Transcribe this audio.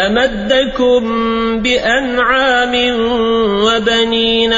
أمدكم بأنعام وبنين